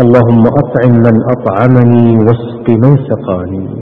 اللهم أطعم من أطعمني واسق من سقاني.